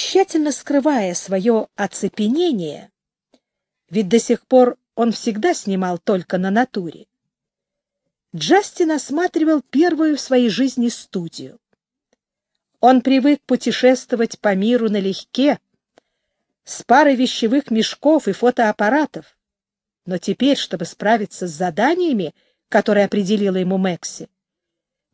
Тщательно скрывая свое оцепенение, ведь до сих пор он всегда снимал только на натуре, Джастин осматривал первую в своей жизни студию. Он привык путешествовать по миру налегке, с парой вещевых мешков и фотоаппаратов. Но теперь, чтобы справиться с заданиями, которые определила ему Мэкси,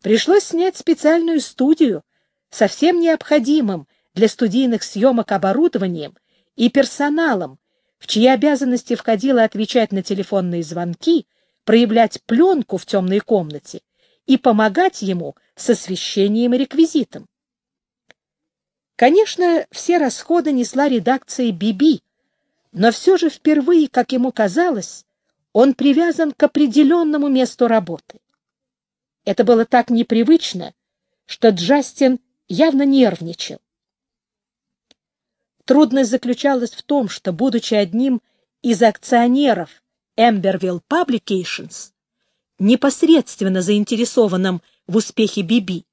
пришлось снять специальную студию со всем необходимым для студийных съемок оборудованием и персоналом, в чьи обязанности входило отвечать на телефонные звонки, проявлять пленку в темной комнате и помогать ему с освещением и реквизитом. Конечно, все расходы несла редакция «Биби», но все же впервые, как ему казалось, он привязан к определенному месту работы. Это было так непривычно, что Джастин явно нервничал. Трудность заключалась в том, что, будучи одним из акционеров Emberville Publications, непосредственно заинтересованным в успехе Биби,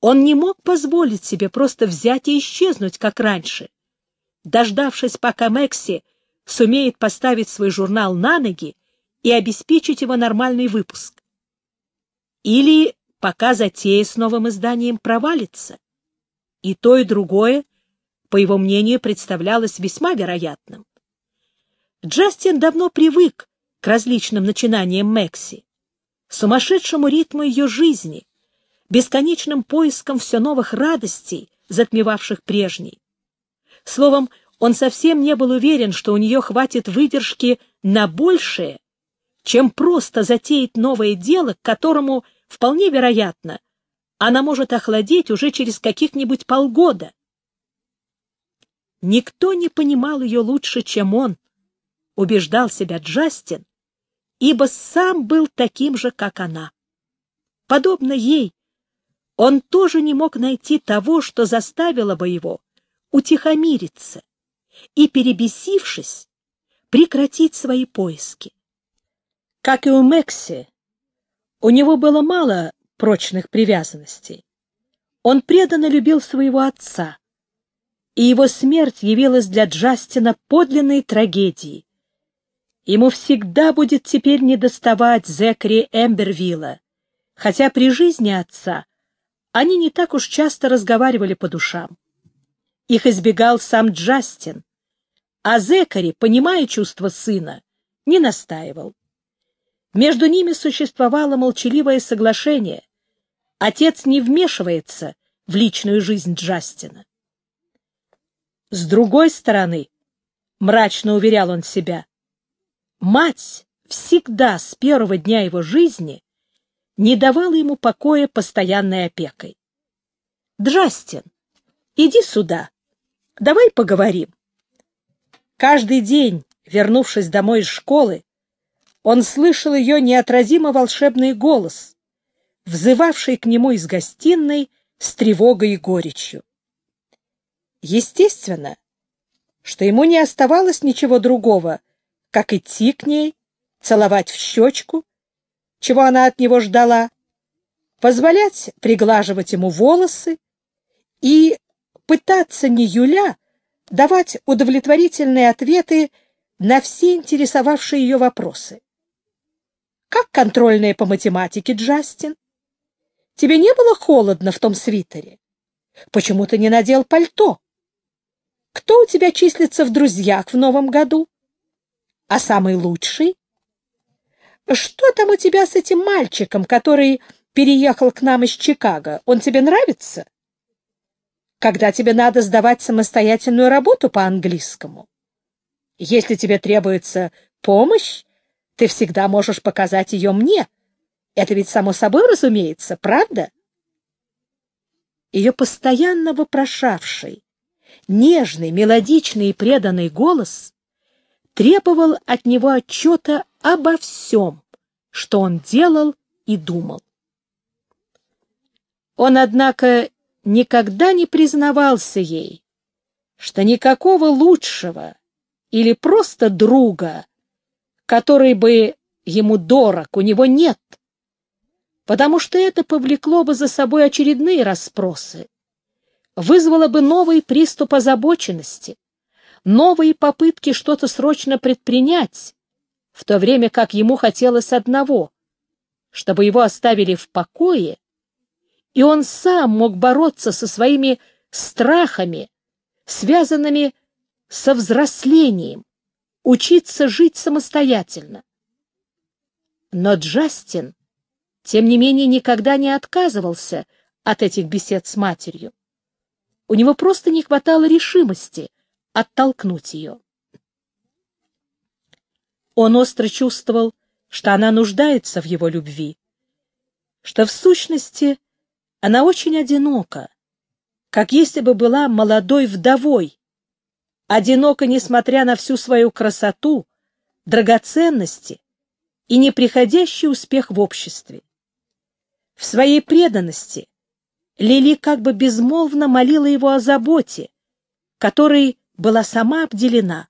он не мог позволить себе просто взять и исчезнуть, как раньше, дождавшись, пока Мэкси сумеет поставить свой журнал на ноги и обеспечить его нормальный выпуск. Или пока затея с новым изданием провалится. И то, и другое, по его мнению, представлялось весьма вероятным. Джастин давно привык к различным начинаниям Мэкси, сумасшедшему ритму ее жизни, бесконечным поиском все новых радостей, затмевавших прежней. Словом, он совсем не был уверен, что у нее хватит выдержки на большее, чем просто затеять новое дело, к которому, вполне вероятно, она может охладеть уже через каких-нибудь полгода. Никто не понимал ее лучше, чем он, убеждал себя Джастин, ибо сам был таким же, как она. Подобно ей, он тоже не мог найти того, что заставило бы его утихомириться и, перебесившись, прекратить свои поиски. Как и у Мекси, у него было мало прочных привязанностей. Он преданно любил своего отца, и его смерть явилась для Джастина подлинной трагедией. Ему всегда будет теперь недоставать Зекри Эмбервилла, хотя при жизни отца они не так уж часто разговаривали по душам. Их избегал сам Джастин, а Зекари, понимая чувства сына, не настаивал. Между ними существовало молчаливое соглашение. Отец не вмешивается в личную жизнь Джастина. С другой стороны, мрачно уверял он себя, мать всегда с первого дня его жизни не давала ему покоя постоянной опекой. «Джастин, иди сюда, давай поговорим». Каждый день, вернувшись домой из школы, он слышал ее неотразимо волшебный голос, взывавший к нему из гостиной с тревогой и горечью. Естественно, что ему не оставалось ничего другого, как идти к ней, целовать в щечку чего она от него ждала, позволять приглаживать ему волосы и пытаться не Юля давать удовлетворительные ответы на все интересовавшие ее вопросы. Как контрольная по математике, Джастин? Тебе не было холодно в том свитере? Почему ты не надел пальто? Кто у тебя числится в друзьях в новом году? А самый лучший? Что там у тебя с этим мальчиком, который переехал к нам из Чикаго? Он тебе нравится? Когда тебе надо сдавать самостоятельную работу по английскому? Если тебе требуется помощь, ты всегда можешь показать ее мне. Это ведь само собой разумеется, правда? Ее постоянно вопрошавший, нежный, мелодичный и преданный голос требовал от него отчета обо всем, что он делал и думал. Он, однако, никогда не признавался ей, что никакого лучшего или просто друга, который бы ему дорог, у него нет, потому что это повлекло бы за собой очередные расспросы, вызвало бы новый приступ озабоченности, новые попытки что-то срочно предпринять, в то время как ему хотелось одного, чтобы его оставили в покое, и он сам мог бороться со своими страхами, связанными со взрослением, учиться жить самостоятельно. Но Джастин, тем не менее, никогда не отказывался от этих бесед с матерью. У него просто не хватало решимости оттолкнуть ее. Он остро чувствовал, что она нуждается в его любви, что в сущности она очень одинока, как если бы была молодой вдовой, одинока, несмотря на всю свою красоту, драгоценности и неприходящий успех в обществе. В своей преданности Лили как бы безмолвно молила его о заботе, которой была сама обделена,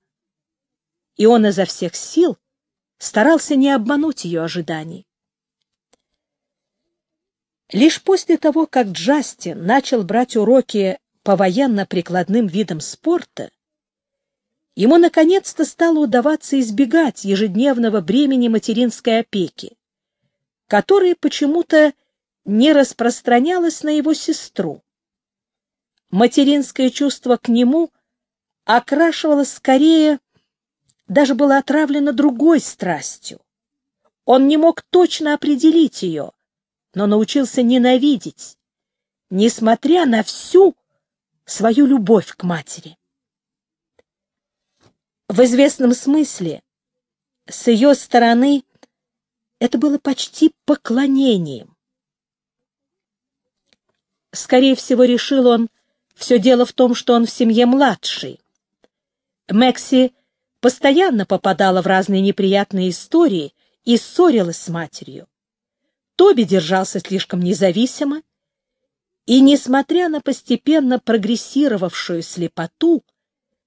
и он изо всех сил старался не обмануть ее ожиданий. Лишь после того, как Джастин начал брать уроки по военно-прикладным видам спорта, ему наконец-то стало удаваться избегать ежедневного бремени материнской опеки, которое почему-то не распространялось на его сестру. Материнское чувство к нему окрашивалось скорее, даже было отравлено другой страстью. Он не мог точно определить ее, но научился ненавидеть, несмотря на всю свою любовь к матери. В известном смысле с ее стороны это было почти поклонением. Скорее всего, решил он, все дело в том, что он в семье младший. Мэкси постоянно попадала в разные неприятные истории и ссорилась с матерью. Тоби держался слишком независимо, и, несмотря на постепенно прогрессировавшую слепоту,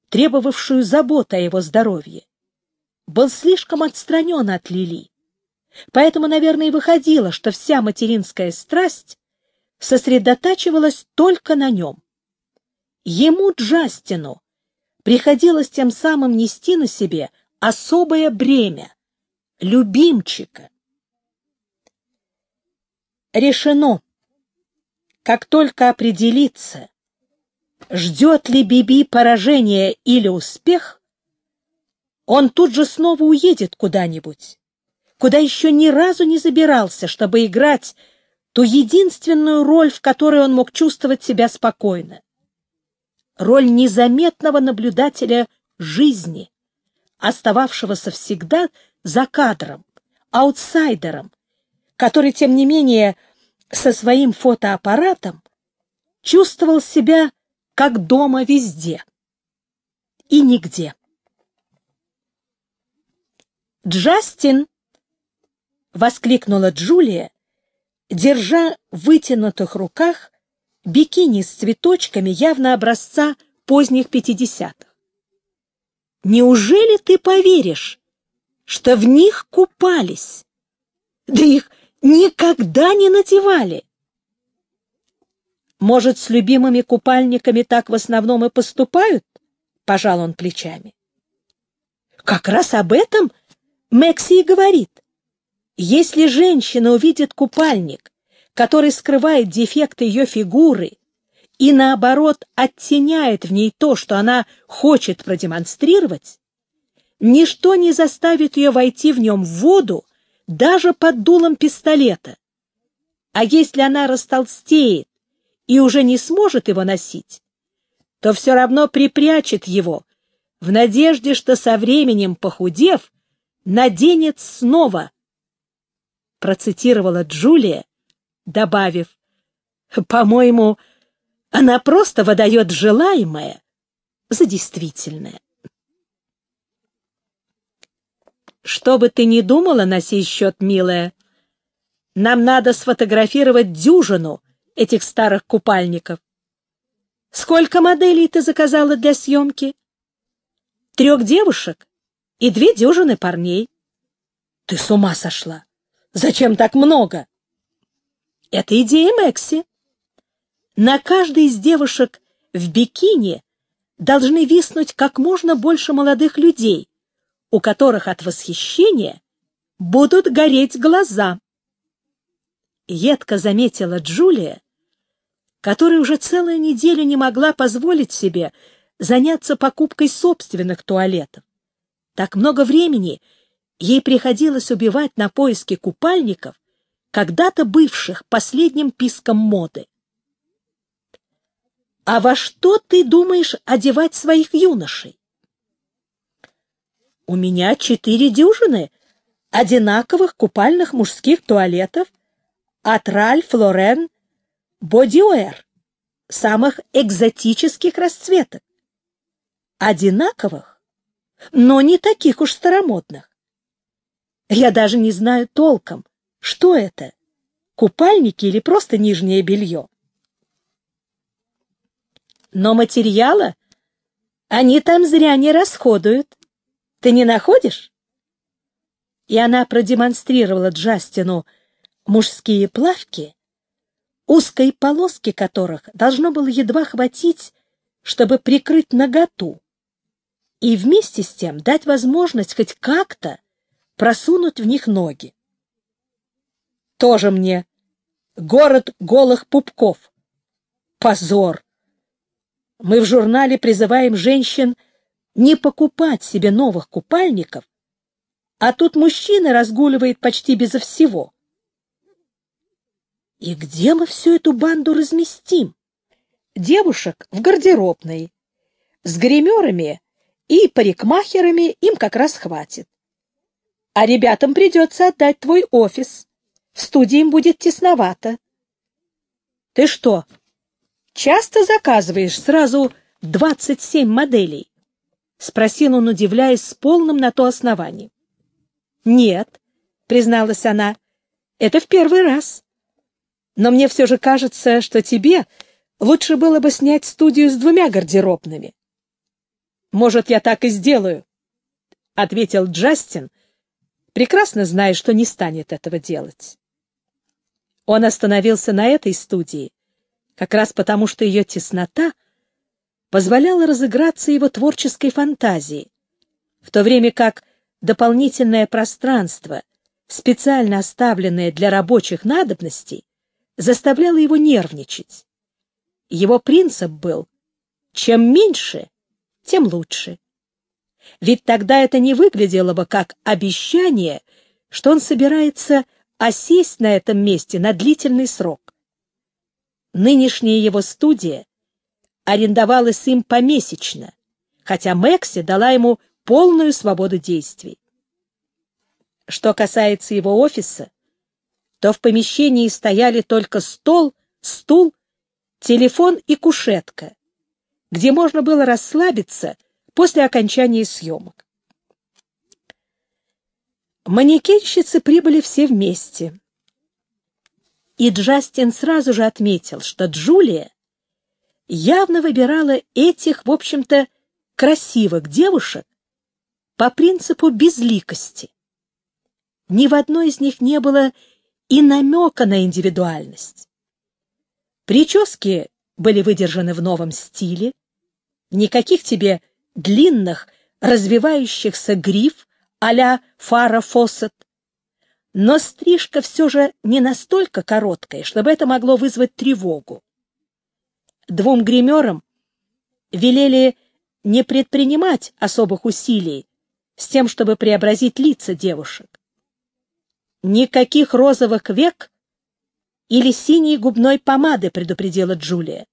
требовавшую заботы о его здоровье, был слишком отстранен от Лили. Поэтому, наверное, и выходило, что вся материнская страсть сосредотачивалась только на нем. Ему, Джастину, приходилось тем самым нести на себе особое бремя — любимчика, решено. Как только определиться, ждет ли Биби поражение или успех, он тут же снова уедет куда-нибудь, куда еще ни разу не забирался, чтобы играть ту единственную роль, в которой он мог чувствовать себя спокойно. Роль незаметного наблюдателя жизни, остававшегося всегда за кадром, аутсайдером, который, тем не менее, со своим фотоаппаратом чувствовал себя как дома везде и нигде. «Джастин!» — воскликнула Джулия, держа в вытянутых руках бикини с цветочками явно образца поздних пятидесятых. «Неужели ты поверишь, что в них купались? Да их никогда не надевали. Может, с любимыми купальниками так в основном и поступают? Пожал он плечами. Как раз об этом Мэкси и говорит. Если женщина увидит купальник, который скрывает дефекты ее фигуры и, наоборот, оттеняет в ней то, что она хочет продемонстрировать, ничто не заставит ее войти в нем в воду даже под дулом пистолета. А если она растолстеет и уже не сможет его носить, то все равно припрячет его, в надежде, что со временем, похудев, наденет снова. Процитировала Джулия, добавив, «По-моему, она просто выдает желаемое за действительное». Что бы ты ни думала на сей счет, милая, нам надо сфотографировать дюжину этих старых купальников. Сколько моделей ты заказала для съемки? Трех девушек и две дюжины парней. Ты с ума сошла! Зачем так много? Это идея Мэкси. На каждой из девушек в бикини должны виснуть как можно больше молодых людей, у которых от восхищения будут гореть глаза. Едко заметила Джулия, которая уже целую неделю не могла позволить себе заняться покупкой собственных туалетов. Так много времени ей приходилось убивать на поиски купальников, когда-то бывших последним писком моды. «А во что ты думаешь одевать своих юношей?» «У меня четыре дюжины одинаковых купальных мужских туалетов от Ральф Лорен Бодиуэр самых экзотических расцветок. Одинаковых, но не таких уж старомодных. Я даже не знаю толком, что это, купальники или просто нижнее белье. Но материала они там зря не расходуют. Ты не находишь? И она продемонстрировала Джастину мужские плавки, узкой полоски которых должно было едва хватить, чтобы прикрыть наготу, и вместе с тем дать возможность хоть как-то просунуть в них ноги. Тоже мне город голых пупков. Позор! Мы в журнале призываем женщин не покупать себе новых купальников, а тут мужчина разгуливает почти безо всего. И где мы всю эту банду разместим? Девушек в гардеробной. С гримерами и парикмахерами им как раз хватит. А ребятам придется отдать твой офис. В студии им будет тесновато. Ты что, часто заказываешь сразу двадцать семь моделей? Спросил он, удивляясь с полным на то основанием. Нет, призналась она, это в первый раз. Но мне все же кажется, что тебе лучше было бы снять студию с двумя гардеробными. Может, я так и сделаю, — ответил Джастин, прекрасно зная, что не станет этого делать. Он остановился на этой студии, как раз потому, что ее теснота позволяла разыграться его творческой фантазии, в то время как дополнительное пространство, специально оставленное для рабочих надобностей, заставляло его нервничать. Его принцип был «чем меньше, тем лучше». Ведь тогда это не выглядело бы как обещание, что он собирается осесть на этом месте на длительный срок. Нынешняя его студия арендовалась им помесячно, хотя Мэкси дала ему полную свободу действий. Что касается его офиса, то в помещении стояли только стол, стул, телефон и кушетка, где можно было расслабиться после окончания съемок. Манекенщицы прибыли все вместе. И Джастин сразу же отметил, что Джулия явно выбирала этих, в общем-то, красивых девушек по принципу безликости. Ни в одной из них не было и намека на индивидуальность. Прически были выдержаны в новом стиле, никаких тебе длинных, развивающихся гриф а-ля Фара Фоссет, но стрижка все же не настолько короткая, чтобы это могло вызвать тревогу. Двум гримерам велели не предпринимать особых усилий с тем, чтобы преобразить лица девушек. «Никаких розовых век или синей губной помады», — предупредила Джулия.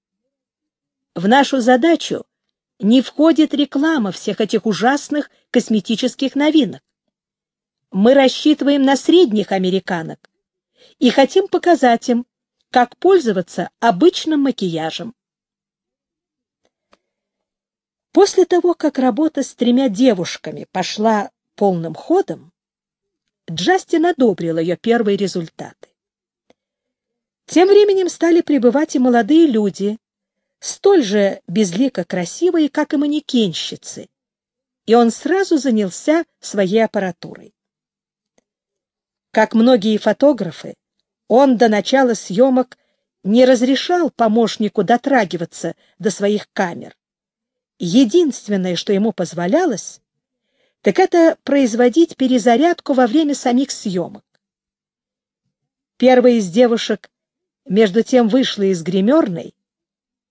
«В нашу задачу не входит реклама всех этих ужасных косметических новинок. Мы рассчитываем на средних американок и хотим показать им, как пользоваться обычным макияжем. После того, как работа с тремя девушками пошла полным ходом, Джастин одобрил ее первые результаты. Тем временем стали прибывать и молодые люди, столь же безлико красивые, как и манекенщицы, и он сразу занялся своей аппаратурой. Как многие фотографы, он до начала съемок не разрешал помощнику дотрагиваться до своих камер. Единственное, что ему позволялось, так это производить перезарядку во время самих съемок. Первая из девушек между тем вышла из гримерной,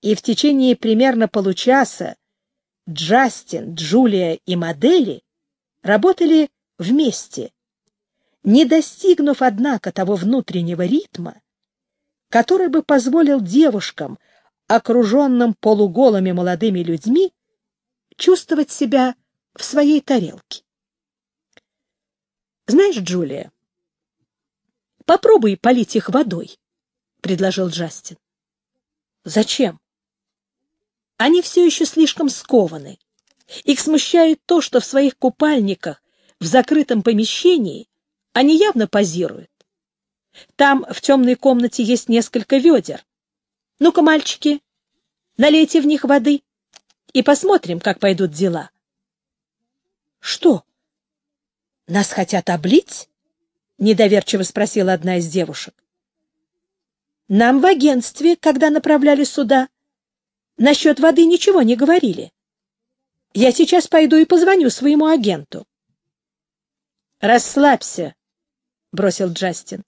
и в течение примерно получаса Джастин, Джулия и модели работали вместе, не достигнув, однако, того внутреннего ритма, который бы позволил девушкам, окруженным полуголыми молодыми людьми, чувствовать себя в своей тарелке. «Знаешь, Джулия, попробуй полить их водой», — предложил Джастин. «Зачем?» Они все еще слишком скованы. Их смущает то, что в своих купальниках в закрытом помещении они явно позируют. Там в темной комнате есть несколько ведер. Ну-ка, мальчики, налейте в них воды и посмотрим, как пойдут дела. Что? Нас хотят облить? Недоверчиво спросила одна из девушек. Нам в агентстве, когда направляли сюда, насчет воды ничего не говорили. Я сейчас пойду и позвоню своему агенту. «Расслабься», — бросил Джастин.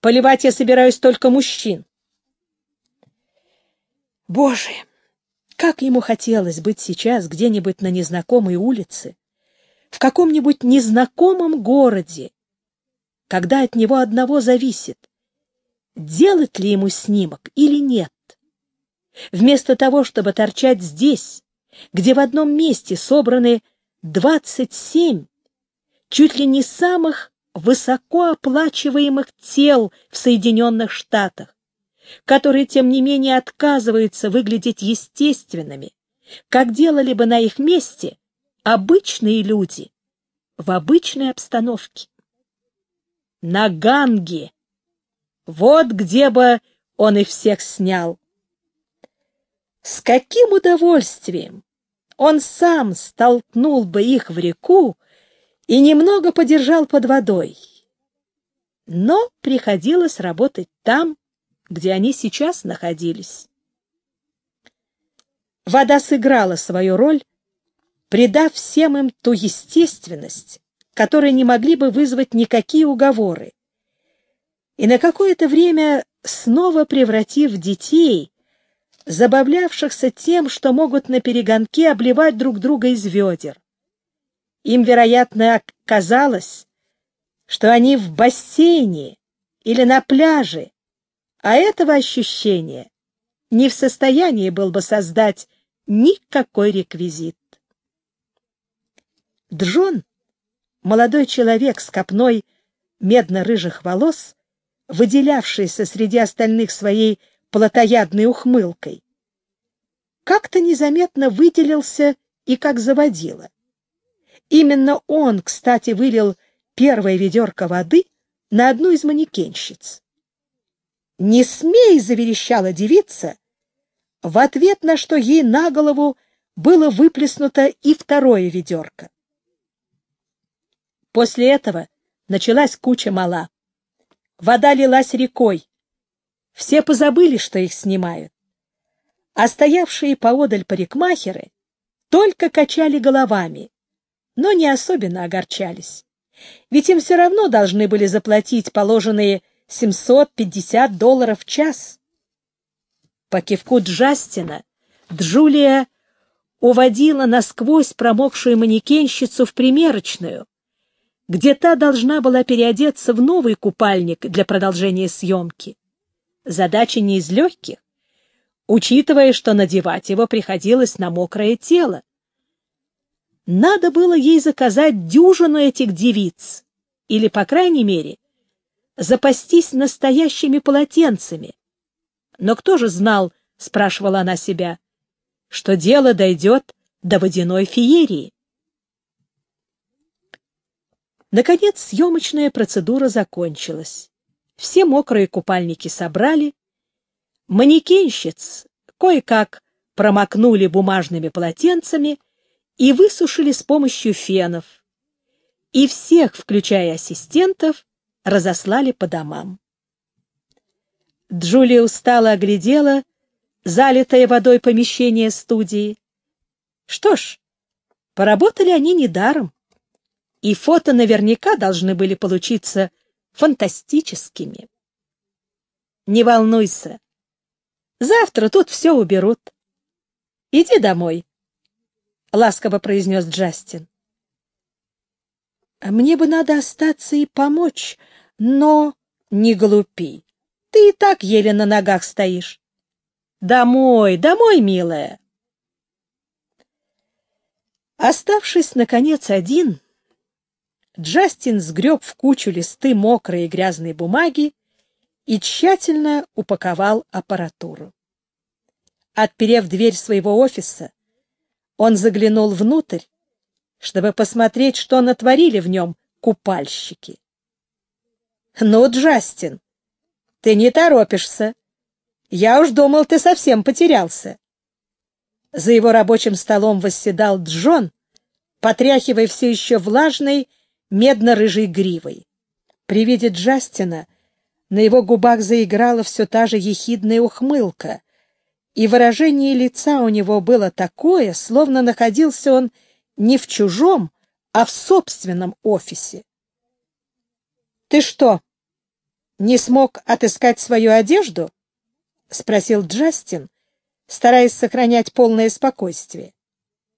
«Поливать я собираюсь только мужчин». Боже, как ему хотелось быть сейчас где-нибудь на незнакомой улице, в каком-нибудь незнакомом городе, когда от него одного зависит, делать ли ему снимок или нет. Вместо того, чтобы торчать здесь, где в одном месте собраны 27 чуть ли не самых высокооплачиваемых тел в Соединенных Штатах, которые, тем не менее, отказываются выглядеть естественными, как делали бы на их месте обычные люди в обычной обстановке. На Ганге. Вот где бы он их всех снял. Каким удовольствием он сам столкнул бы их в реку и немного подержал под водой. Но приходилось работать там, где они сейчас находились. Вода сыграла свою роль, придав всем им ту естественность, которой не могли бы вызвать никакие уговоры, и на какое-то время снова превратив детей забавлявшихся тем, что могут на перегонке обливать друг друга из ведер. Им, вероятно, казалось, что они в бассейне или на пляже, а этого ощущения не в состоянии был бы создать никакой реквизит. Джон, молодой человек с копной медно-рыжих волос, выделявшийся среди остальных своей плотоядной ухмылкой, как-то незаметно выделился и как заводила. Именно он, кстати, вылил первое ведерко воды на одну из манекенщиц. «Не смей!» — заверещала девица, в ответ на что ей на голову было выплеснуто и второе ведерко. После этого началась куча мала. Вода лилась рекой, все позабыли, что их снимают. А стоявшие поодаль парикмахеры только качали головами, но не особенно огорчались. Ведь им все равно должны были заплатить положенные 750 долларов в час. По кивку Джастина Джулия уводила насквозь промокшую манекенщицу в примерочную, где та должна была переодеться в новый купальник для продолжения съемки задача не из легких, учитывая, что надевать его приходилось на мокрое тело. Надо было ей заказать дюжину этих девиц, или, по крайней мере, запастись настоящими полотенцами. Но кто же знал, — спрашивала она себя, — что дело дойдет до водяной феерии? Наконец съемочная процедура закончилась все мокрые купальники собрали, манекенщиц кое-как промокнули бумажными полотенцами и высушили с помощью фенов, и всех, включая ассистентов, разослали по домам. Джулия устало оглядела залитое водой помещение студии. Что ж, поработали они недаром, и фото наверняка должны были получиться фантастическими. Не волнуйся, завтра тут все уберут. Иди домой, — ласково произнес Джастин. Мне бы надо остаться и помочь, но не глупи. Ты и так еле на ногах стоишь. Домой, домой, милая. Оставшись, наконец, один, Джастин сгреб в кучу листы мокрой и грязной бумаги и тщательно упаковал аппаратуру. Отперев дверь своего офиса, он заглянул внутрь, чтобы посмотреть, что натворили в нем купальщики. — Ну, Джастин, ты не торопишься. Я уж думал, ты совсем потерялся. За его рабочим столом восседал Джон, потряхивая все еще влажной медно-рыжей гривой. При виде Джастина на его губах заиграла все та же ехидная ухмылка, и выражение лица у него было такое, словно находился он не в чужом, а в собственном офисе. — Ты что, не смог отыскать свою одежду? — спросил Джастин, стараясь сохранять полное спокойствие.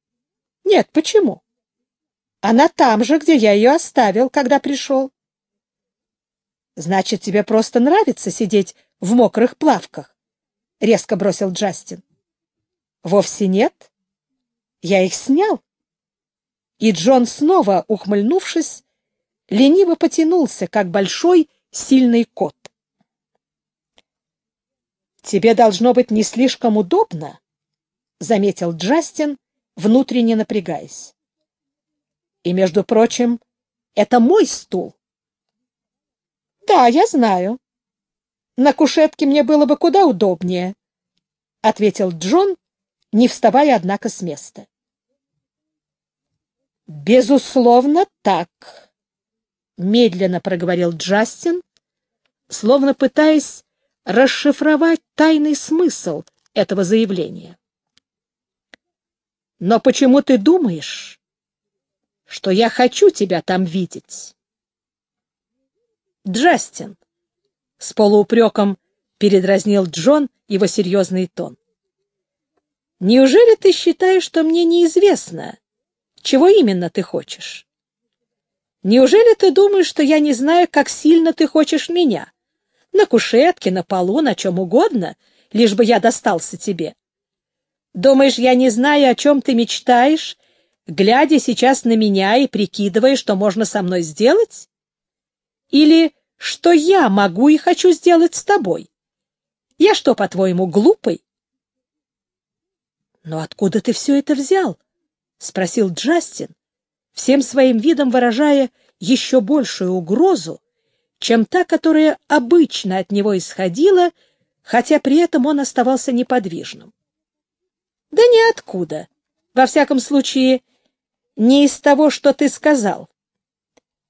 — Нет, почему? Она там же, где я ее оставил, когда пришел. — Значит, тебе просто нравится сидеть в мокрых плавках? — резко бросил Джастин. — Вовсе нет. Я их снял. И Джон, снова ухмыльнувшись, лениво потянулся, как большой сильный кот. «Тебе должно быть не слишком удобно», — заметил Джастин, внутренне напрягаясь. «И, между прочим, это мой стул». «Да, я знаю. На кушетке мне было бы куда удобнее», — ответил Джон, не вставая, однако, с места. «Безусловно, так», медленно проговорил Джастин, словно пытаясь расшифровать тайный смысл этого заявления. Но почему ты думаешь, что я хочу тебя там видеть? Джастин, с полуупреком передразнил Джон его серьезный тон. Неужели ты считаешь, что мне неизвестно, чего именно ты хочешь? Неужели ты думаешь, что я не знаю, как сильно ты хочешь меня? На кушетке, на полу, на чем угодно, лишь бы я достался тебе. Думаешь, я не знаю, о чем ты мечтаешь, глядя сейчас на меня и прикидывая, что можно со мной сделать? Или что я могу и хочу сделать с тобой? Я что, по-твоему, глупый? — Но откуда ты все это взял? — спросил Джастин, всем своим видом выражая еще большую угрозу, чем та, которая обычно от него исходила, хотя при этом он оставался неподвижным. Да ниоткуда. Во всяком случае, не из того, что ты сказал.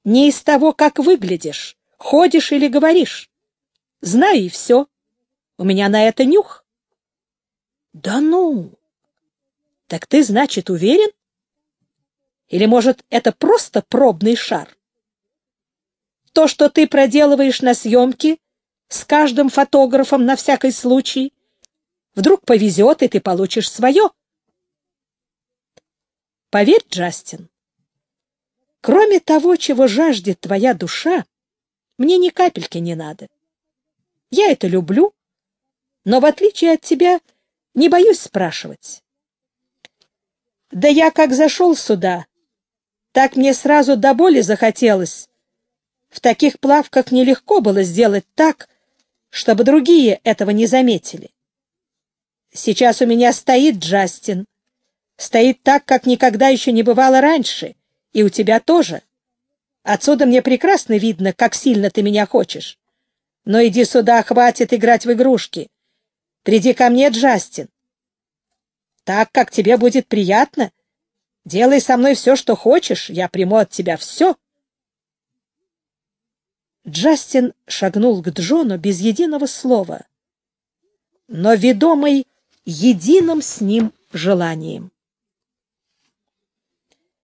Не из того, как выглядишь, ходишь или говоришь. Знаю и все. У меня на это нюх. Да ну! Так ты, значит, уверен? Или, может, это просто пробный шар? То, что ты проделываешь на съемке с каждым фотографом на всякий случай, вдруг повезет, и ты получишь свое. Поверь, Джастин, кроме того, чего жаждет твоя душа, мне ни капельки не надо. Я это люблю, но, в отличие от тебя, не боюсь спрашивать. Да я как зашел сюда, так мне сразу до боли захотелось. В таких плавках нелегко было сделать так, чтобы другие этого не заметили. Сейчас у меня стоит Джастин. Стоит так, как никогда еще не бывало раньше, и у тебя тоже. Отсюда мне прекрасно видно, как сильно ты меня хочешь. Но иди сюда, хватит играть в игрушки. Приди ко мне, Джастин. Так, как тебе будет приятно, Делай со мной все, что хочешь, я приму от тебя все. Джастин шагнул к Джону без единого слова, но ведомый единым с ним желанием.